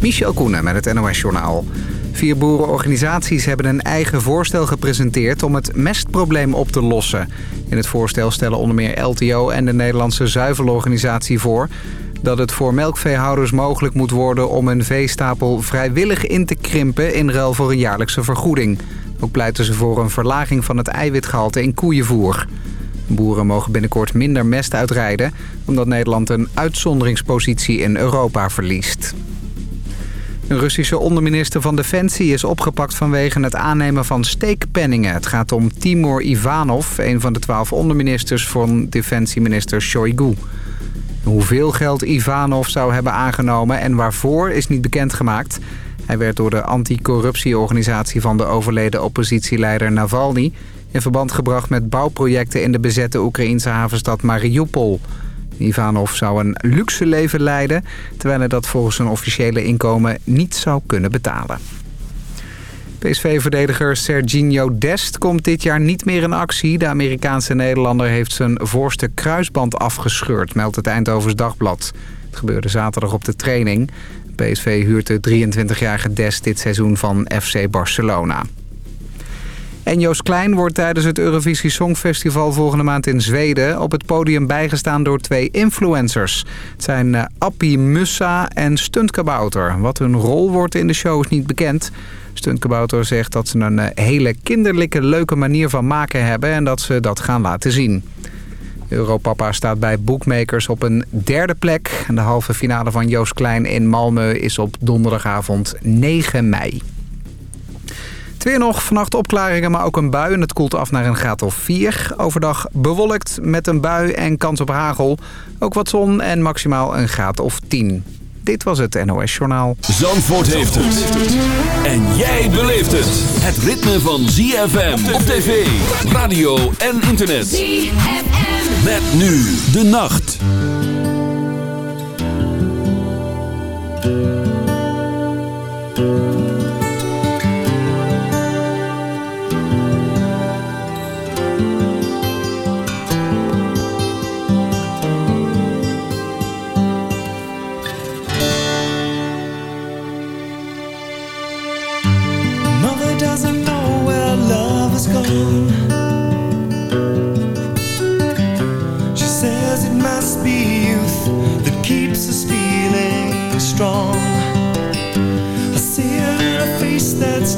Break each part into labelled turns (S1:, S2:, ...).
S1: Michel Koenen met het NOS-journaal. Vier boerenorganisaties hebben een eigen voorstel gepresenteerd om het mestprobleem op te lossen. In het voorstel stellen onder meer LTO en de Nederlandse Zuivelorganisatie voor... dat het voor melkveehouders mogelijk moet worden om een veestapel vrijwillig in te krimpen... in ruil voor een jaarlijkse vergoeding. Ook pleiten ze voor een verlaging van het eiwitgehalte in koeienvoer. Boeren mogen binnenkort minder mest uitrijden... omdat Nederland een uitzonderingspositie in Europa verliest. Een Russische onderminister van Defensie is opgepakt vanwege het aannemen van steekpenningen. Het gaat om Timur Ivanov, een van de twaalf onderministers van defensieminister Shoigu. Hoeveel geld Ivanov zou hebben aangenomen en waarvoor is niet bekendgemaakt. Hij werd door de anticorruptieorganisatie van de overleden oppositieleider Navalny... in verband gebracht met bouwprojecten in de bezette Oekraïnse havenstad Mariupol... Ivanov zou een luxe leven leiden... terwijl hij dat volgens zijn officiële inkomen niet zou kunnen betalen. PSV-verdediger Serginho Dest komt dit jaar niet meer in actie. De Amerikaanse Nederlander heeft zijn voorste kruisband afgescheurd, meldt het Eindhovens Dagblad. Het gebeurde zaterdag op de training. PSV huurt de 23-jarige Dest dit seizoen van FC Barcelona. En Joost Klein wordt tijdens het Eurovisie Songfestival volgende maand in Zweden... op het podium bijgestaan door twee influencers. Het zijn uh, Appie Mussa en Stuntkabouter. Wat hun rol wordt in de show is niet bekend. Stuntkabouter zegt dat ze een uh, hele kinderlijke leuke manier van maken hebben... en dat ze dat gaan laten zien. Europapa staat bij bookmakers op een derde plek. En de halve finale van Joost Klein in Malmö is op donderdagavond 9 mei. Het weer nog, vannacht opklaringen, maar ook een bui. En het koelt af naar een graad of 4. Overdag bewolkt met een bui en kans op hagel. Ook wat zon en maximaal een graad of 10. Dit was het NOS Journaal.
S2: Zandvoort heeft het. En jij beleeft het. Het ritme van ZFM op tv, radio en internet. ZFM. Met nu de nacht.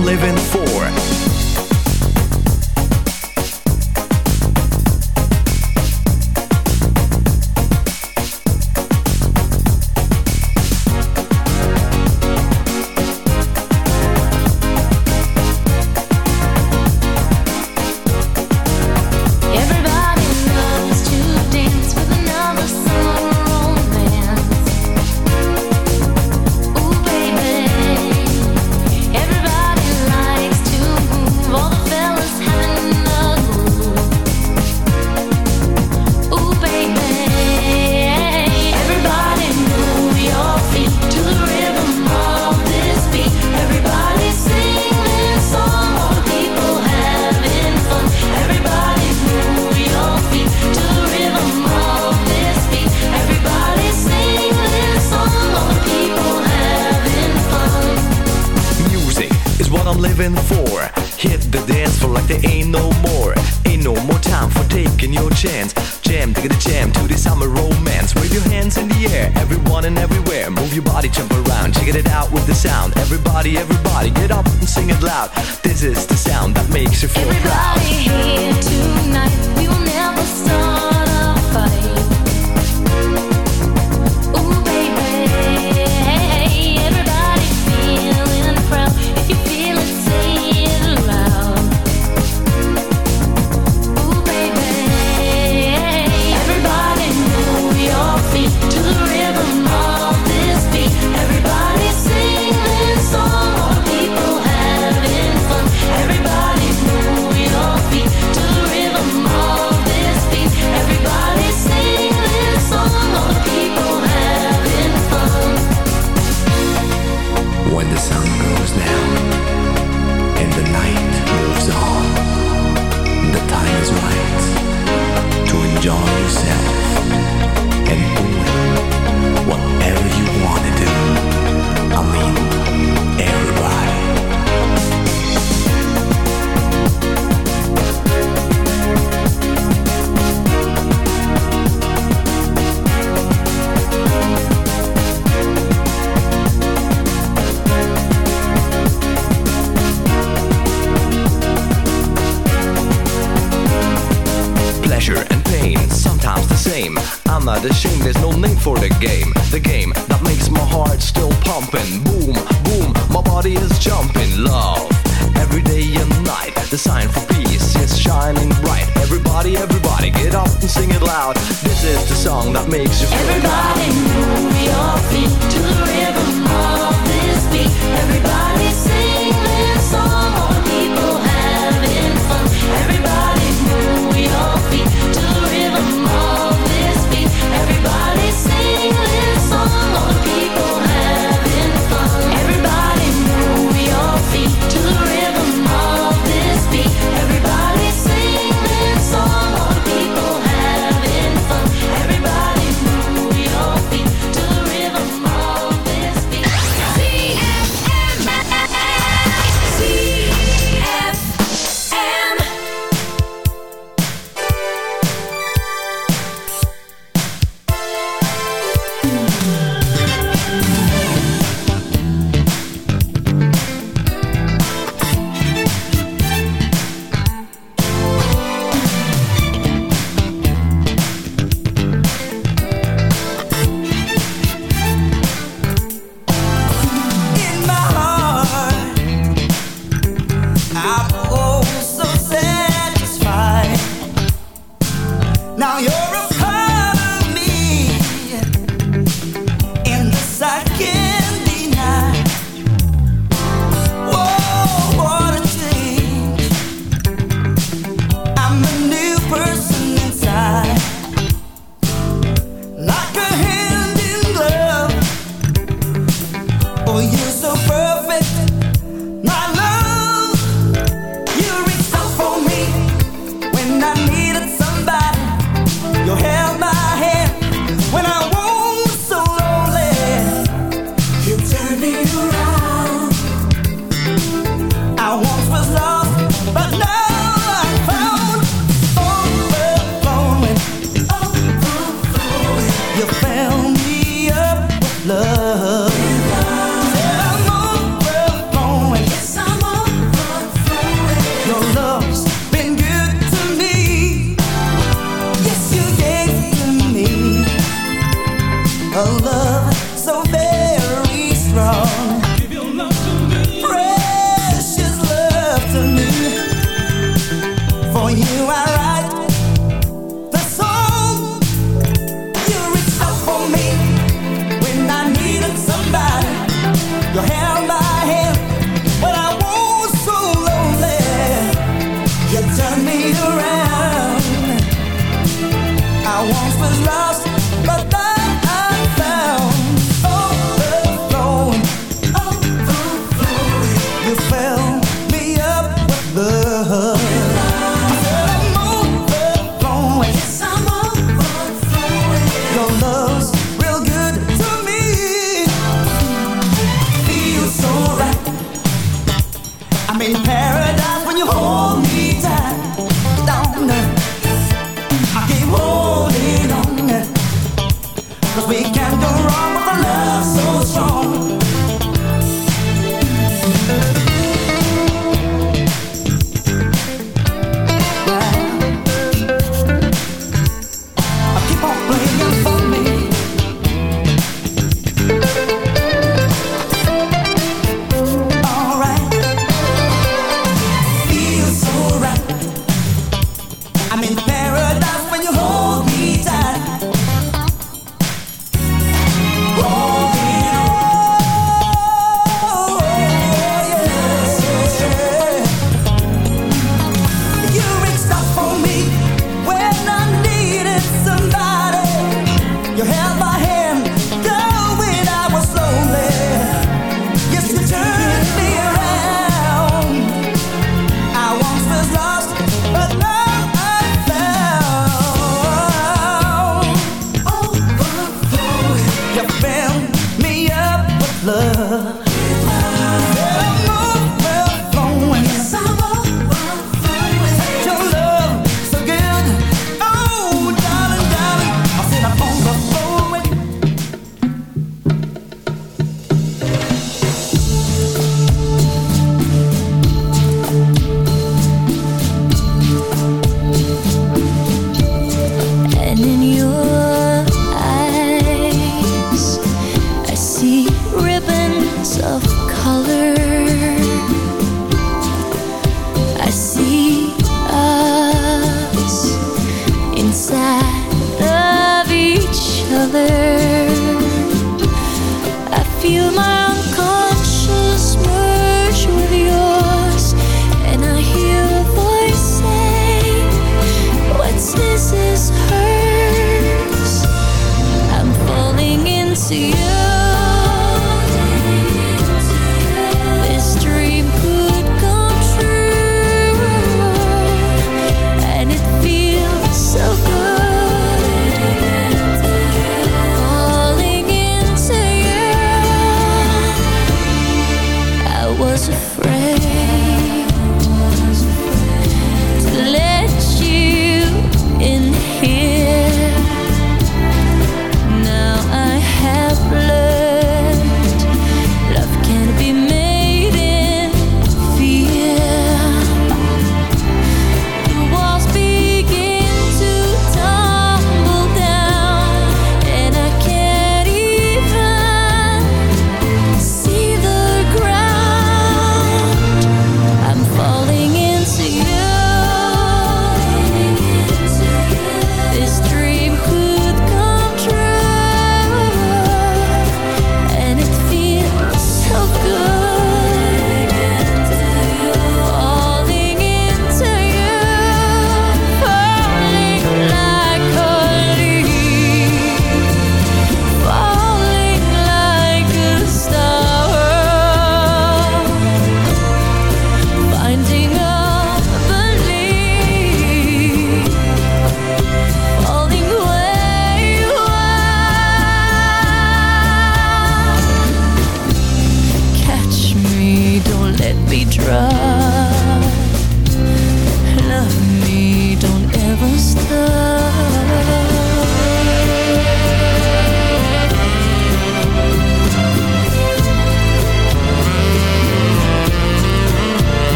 S3: I'm living for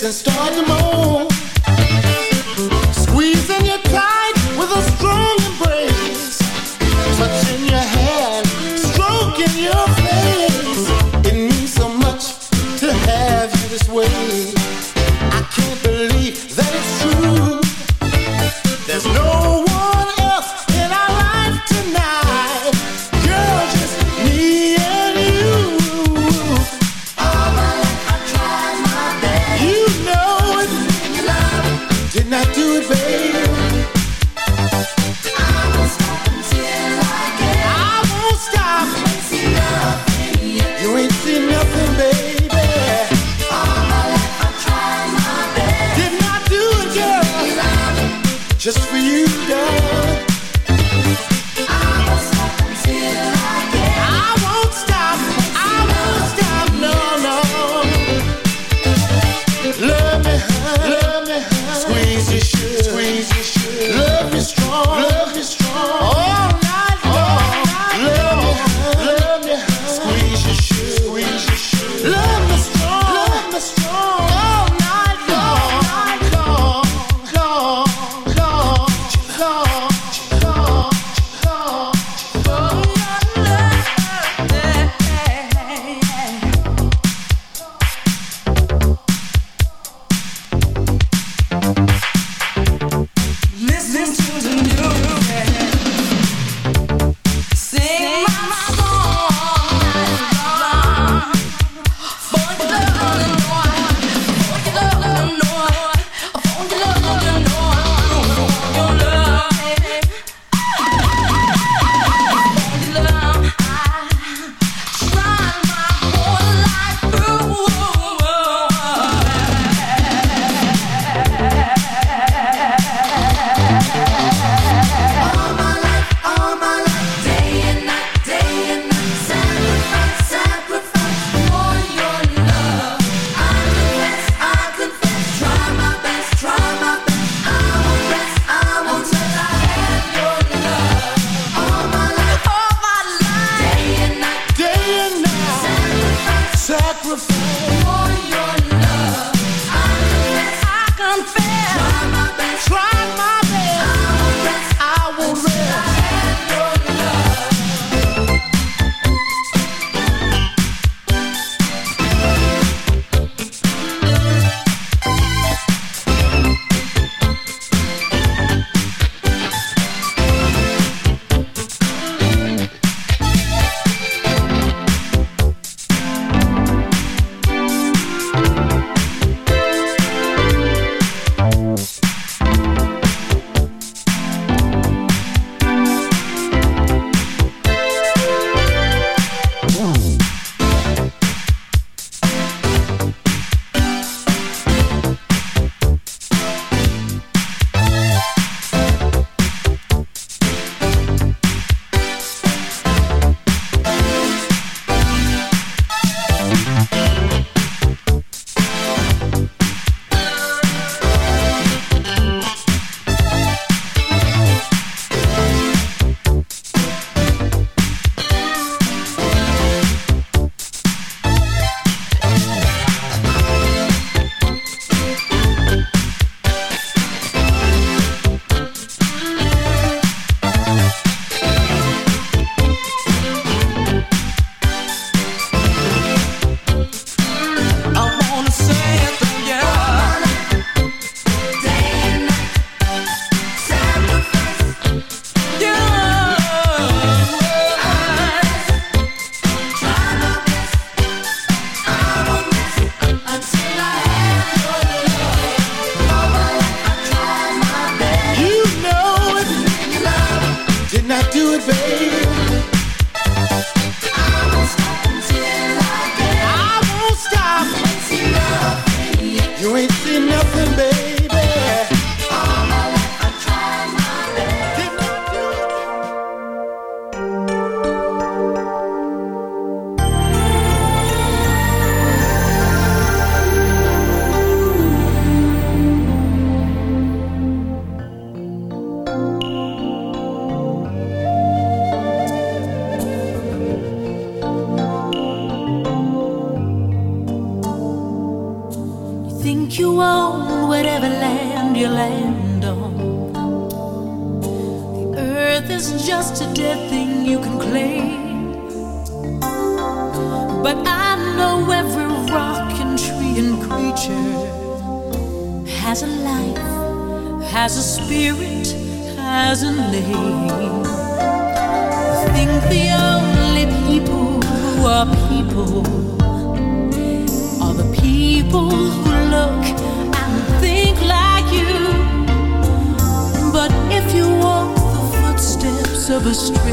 S3: and
S4: start to moan.